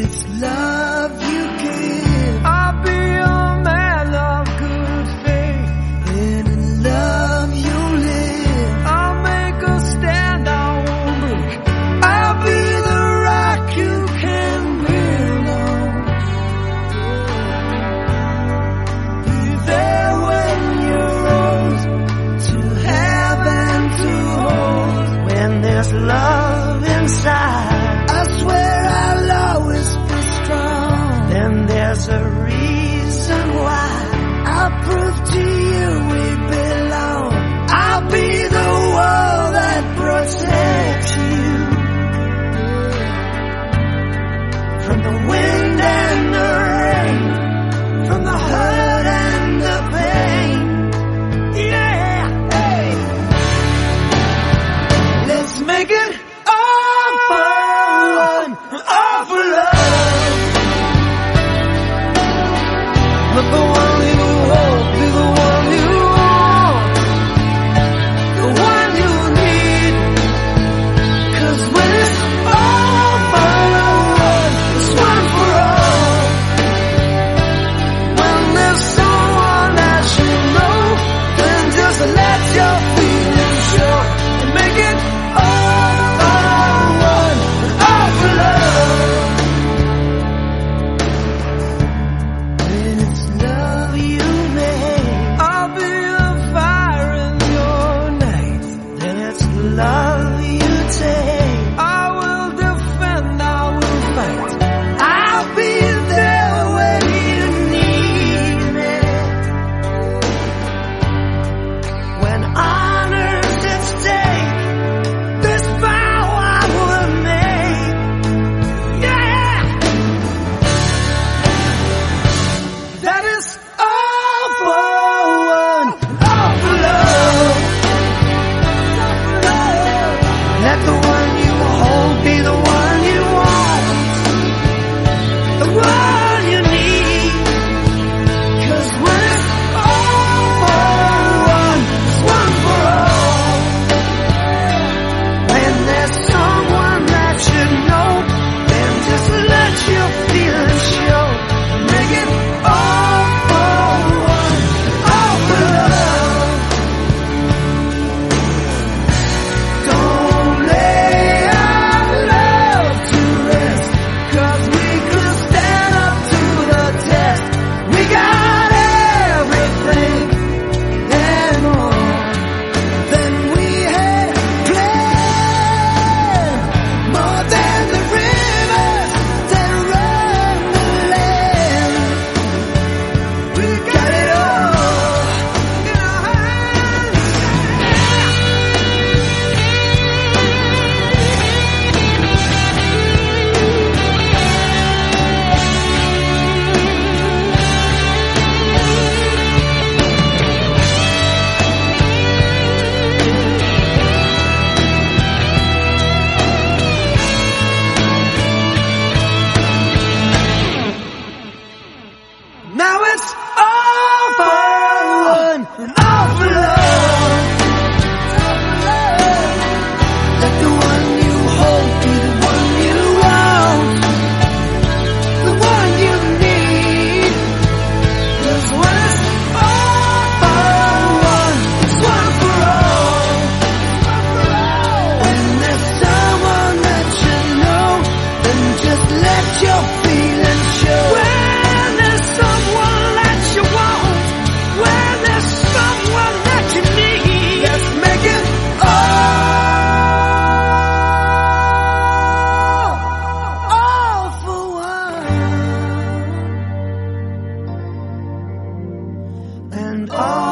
it's love. the reason why I prove to you we belong. I'll be the wall that protects you from the wind and the rain, from the hurt and the pain. Yeah, hey, let's make it all for one, all for love. Enough love! and all.